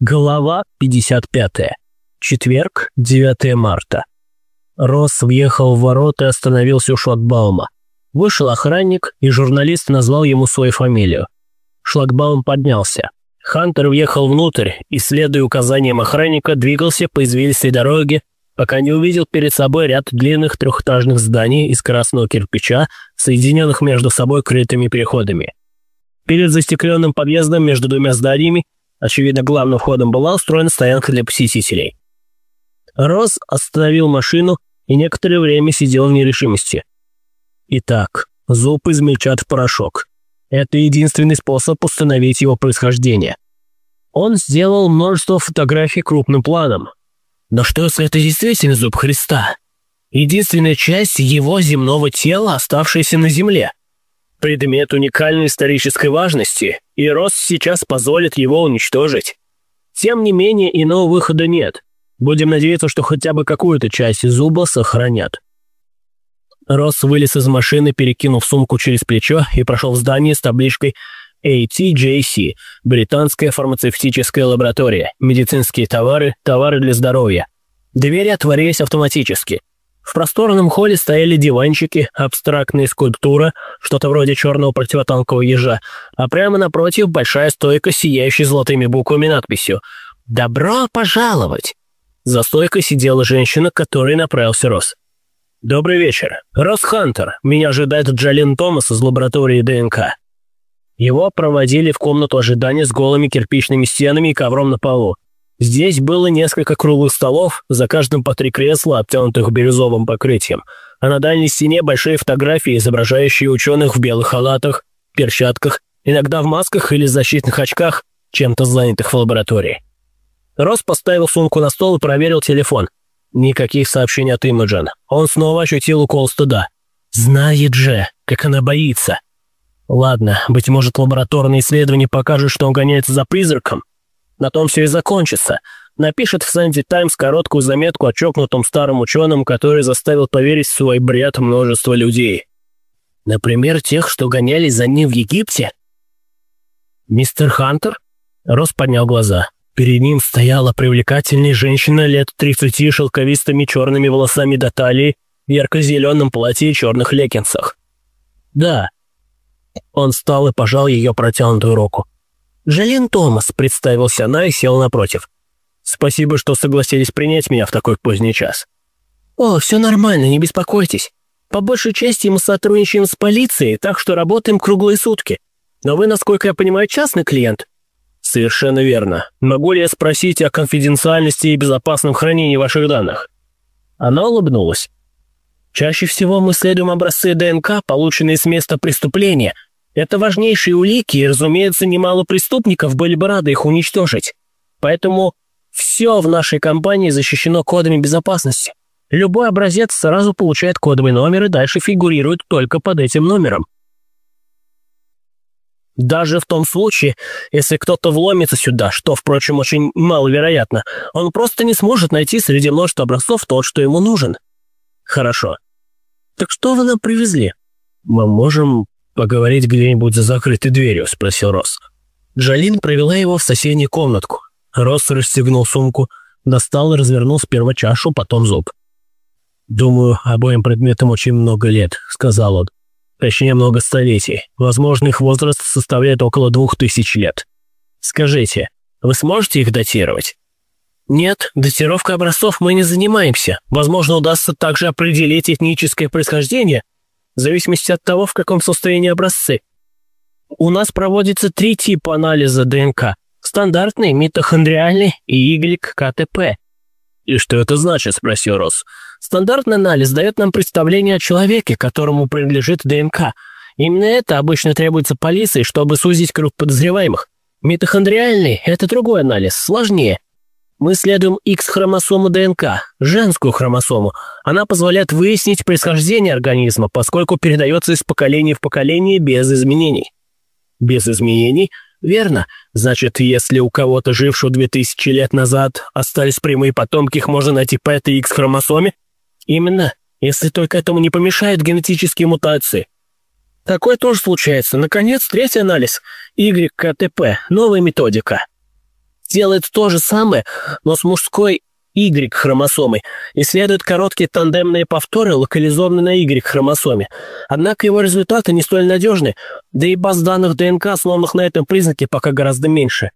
Глава 55. Четверг, 9 марта. Росс въехал в ворота и остановился у шлагбаума. Вышел охранник, и журналист назвал ему свою фамилию. Шлагбаум поднялся. Хантер въехал внутрь и, следуя указаниям охранника, двигался по извилистой дороге, пока не увидел перед собой ряд длинных трехэтажных зданий из красного кирпича, соединенных между собой крытыми переходами. Перед застекленным подъездом между двумя зданиями Очевидно, главным входом была устроена стоянка для посетителей. Росс остановил машину и некоторое время сидел в нерешимости. Итак, зуб измельчат в порошок. Это единственный способ установить его происхождение. Он сделал множество фотографий крупным планом. Но что, если это действительно зуб Христа? Единственная часть его земного тела, оставшаяся на земле. Предмет уникальной исторической важности, и Рос сейчас позволит его уничтожить. Тем не менее, иного выхода нет. Будем надеяться, что хотя бы какую-то часть зуба сохранят. Росс вылез из машины, перекинув сумку через плечо и прошел в здание с табличкой ATJC – Британская фармацевтическая лаборатория, медицинские товары, товары для здоровья. Двери отворились автоматически. В просторном холле стояли диванчики, абстрактная скульптура, что-то вроде черного противотанкового ежа, а прямо напротив большая стойка, сияющая золотыми буквами надписью «Добро пожаловать!». За стойкой сидела женщина, которой направился Рос. «Добрый вечер. Рос Хантер. Меня ожидает Джалин Томас из лаборатории ДНК». Его проводили в комнату ожидания с голыми кирпичными стенами и ковром на полу. Здесь было несколько круглых столов, за каждым по три кресла, обтянутых бирюзовым покрытием, а на дальней стене большие фотографии, изображающие ученых в белых халатах, перчатках, иногда в масках или защитных очках, чем-то занятых в лаборатории. Рос поставил сумку на стол и проверил телефон. Никаких сообщений от Имаджен. Он снова ощутил укол стыда. Знает же, как она боится. Ладно, быть может, лабораторные исследования покажут, что он гоняется за призраком, на том все и закончится. Напишет в Санди Таймс короткую заметку о чокнутом старом ученом, который заставил поверить в свой бред множество людей. Например, тех, что гонялись за ним в Египте? Мистер Хантер? Рос поднял глаза. Перед ним стояла привлекательная женщина лет 30 шелковистыми черными волосами до талии, в ярко-зеленом платье и черных лекинсах. «Да». Он встал и пожал ее протянутую руку. «Жален Томас», — представился она и сел напротив. «Спасибо, что согласились принять меня в такой поздний час». «О, все нормально, не беспокойтесь. По большей части мы сотрудничаем с полицией, так что работаем круглые сутки. Но вы, насколько я понимаю, частный клиент?» «Совершенно верно. Могу ли я спросить о конфиденциальности и безопасном хранении ваших данных?» Она улыбнулась. «Чаще всего мы следуем образцы ДНК, полученные с места преступления, это важнейшие улики, и, разумеется, немало преступников были бы рады их уничтожить. Поэтому все в нашей компании защищено кодами безопасности. Любой образец сразу получает кодовый номер и дальше фигурирует только под этим номером. Даже в том случае, если кто-то вломится сюда, что, впрочем, очень маловероятно, он просто не сможет найти среди множества образцов тот, что ему нужен. Хорошо. Так что вы нам привезли? Мы можем «Поговорить где-нибудь за закрытой дверью?» – спросил Росс. Джалин провела его в соседнюю комнатку. Росс расстегнул сумку, достал и развернул сперва чашу, потом зуб. «Думаю, обоим предметам очень много лет», – сказал он. «Точнее, много столетий. Возможно, их возраст составляет около двух тысяч лет. Скажите, вы сможете их датировать?» «Нет, датировкой образцов мы не занимаемся. Возможно, удастся также определить этническое происхождение в зависимости от того, в каком состоянии образцы. У нас проводится три типа анализа ДНК. Стандартный, митохондриальный и YKTP. «И что это значит?» – спросил Росс. «Стандартный анализ дает нам представление о человеке, которому принадлежит ДНК. Именно это обычно требуется полиции, чтобы сузить круг подозреваемых. Митохондриальный – это другой анализ, сложнее. Мы следуем X-хромосому ДНК, женскую хромосому. Она позволяет выяснить происхождение организма, поскольку передается из поколения в поколение без изменений. Без изменений? Верно. Значит, если у кого-то, жившего 2000 лет назад, остались прямые потомки, их можно найти по этой X-хромосоме? Именно. Если только этому не помешают генетические мутации. Такое тоже случается. Наконец, третий анализ. YKTP. Новая методика. Делает то же самое, но с мужской Y-хромосомой, исследует короткие тандемные повторы, локализованные на Y-хромосоме. Однако его результаты не столь надежны, да и баз данных ДНК, основанных на этом признаке, пока гораздо меньше.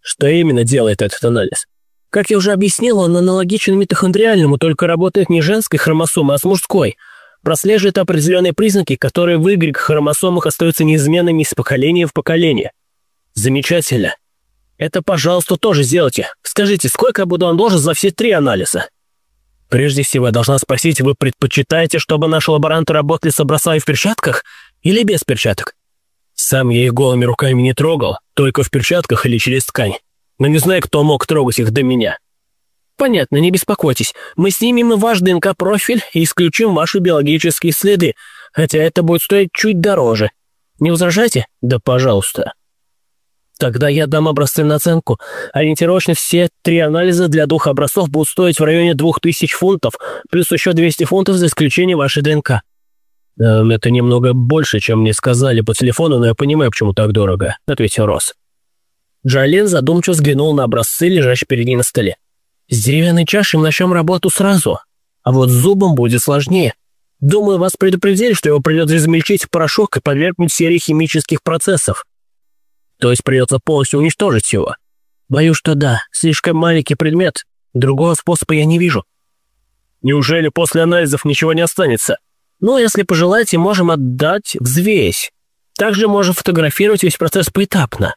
Что именно делает этот анализ? Как я уже объяснил, он аналогичен митохондриальному, только работает не женской хромосомой, а с мужской. Прослеживает определенные признаки, которые в Y-хромосомах остаются неизменными из поколения в поколение. Замечательно. Это, пожалуйста, тоже сделайте. Скажите, сколько я буду вам должен за все три анализа? Прежде всего, я должна спросить, вы предпочитаете, чтобы наши лаборанты работали с образцами в перчатках или без перчаток? Сам я их голыми руками не трогал, только в перчатках или через ткань. Но не знаю, кто мог трогать их до меня. Понятно, не беспокойтесь. Мы снимем ваш ДНК-профиль и исключим ваши биологические следы, хотя это будет стоить чуть дороже. Не возражайте? Да пожалуйста. Тогда я дам образцы на оценку. Ориентировочно все три анализа для двух образцов будут стоить в районе 2000 фунтов, плюс еще 200 фунтов за исключение вашей ДНК. «Эм, «Это немного больше, чем мне сказали по телефону, но я понимаю, почему так дорого», — ответил Росс. Джалин задумчиво взглянул на образцы, лежащие перед ней на столе. «С деревянной чашей мы начнем работу сразу, а вот с зубом будет сложнее. Думаю, вас предупредили, что его придется измельчить в порошок и подвергнуть серии химических процессов. То есть придется полностью уничтожить его. Боюсь, что да, слишком маленький предмет. Другого способа я не вижу. Неужели после анализов ничего не останется? Ну, если пожелаете, можем отдать взвесь. Также можем фотографировать весь процесс поэтапно.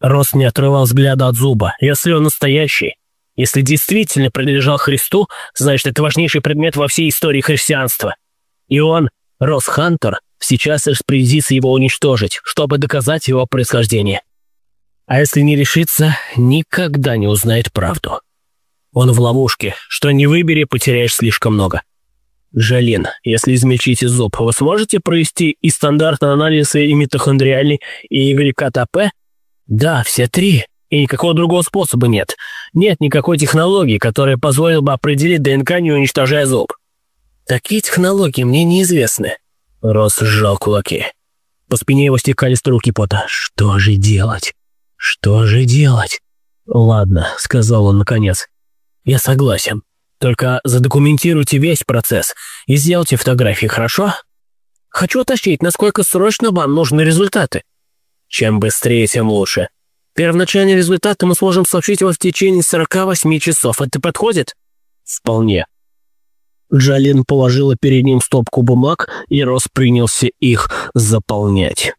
Рос не отрывал взгляда от зуба. Если он настоящий, если действительно принадлежал Христу, значит, это важнейший предмет во всей истории христианства. И он, Рос Хантер, сейчас распорядится его уничтожить, чтобы доказать его происхождение. А если не решится, никогда не узнает правду. Он в ловушке. Что не выбери, потеряешь слишком много. Жалин, если измельчите зуб, вы сможете провести и стандартный анализ и митохондриальный, и ГКТП? Да, все три. И никакого другого способа нет. Нет никакой технологии, которая позволила бы определить ДНК, не уничтожая зуб. Такие технологии мне неизвестны. Рос сжал кулаки. По спине его стекали струки пота. «Что же делать? Что же делать?» «Ладно», — сказал он наконец. «Я согласен. Только задокументируйте весь процесс и сделайте фотографии, хорошо? Хочу уточнить, насколько срочно вам нужны результаты. Чем быстрее, тем лучше. Первоначальные результаты мы сможем сообщить вам в течение 48 часов. Это подходит? Вполне. Джалин положила перед ним стопку бумаг, и Рос принялся их заполнять.